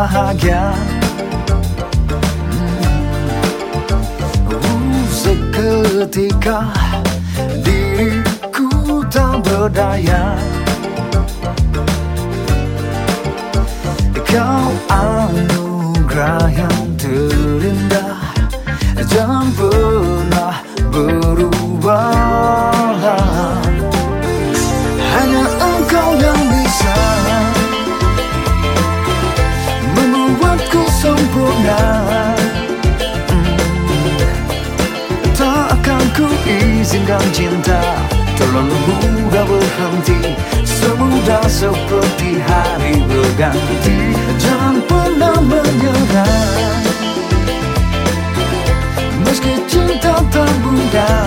bahagia uh, Seketika diriku tak berdaya. Kau anugerah yang terbaik. Izinkan cinta Terlalu mudah berhenti Semudah seperti hari berganti Jangan pernah menyerah Meski cinta tak mudah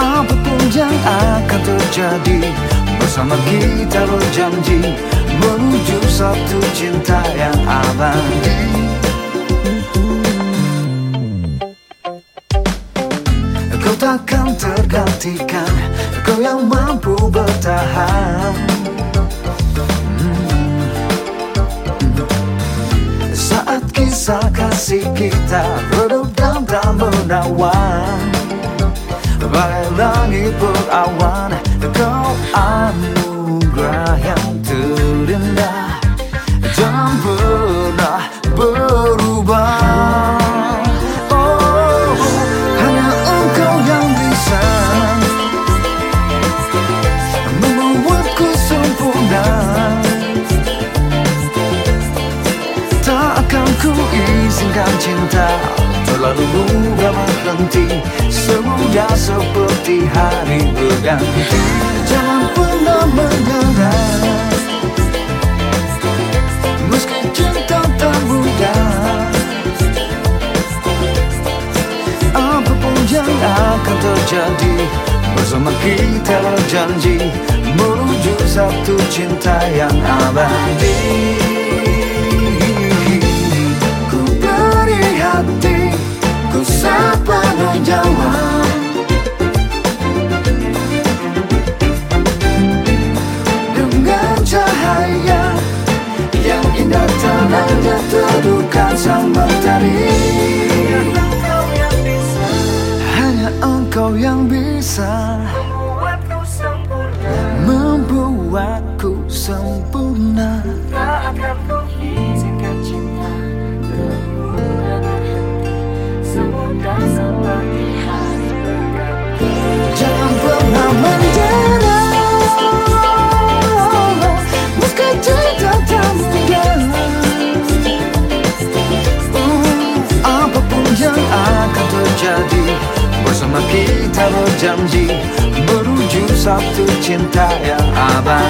Apapun yang akan terjadi Bersama kita berjanji Menuju satu cinta yang abadi takkan tergantikan. Kau yang mampu bertahan. Hmm. Saat kisah kasih kita redup dan tak menawan. Bagai langit berawan cinta Terlalu mudah berhenti Semudah seperti hari berganti. Jangan pernah menyerah Meski cinta tak mudah Apa pun yang akan terjadi Bersama kita berjanji Menuju satu cinta yang abadi sempurna Tak akan ku izinkan cinta Termudah berhenti Semudah seperti hari Jangan pernah menyerah Meski cinta tak Hmm, Apa pun yang akan terjadi Bersama kita berjanji Menuju satu cinta yang abadi